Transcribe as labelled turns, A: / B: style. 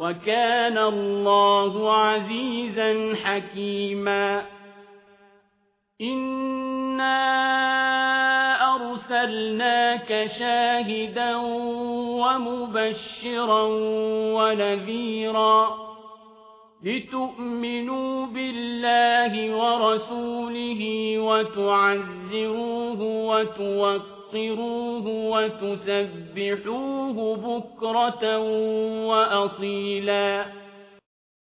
A: وكان الله عزيزا حكيما. إنا أرسلناك شاهدا ومبشرا ونذيرا لتؤمنوا بالله ورسوله وتعزروه وتوقروه وتوقروه وتسبحوه بكرة وأصيلا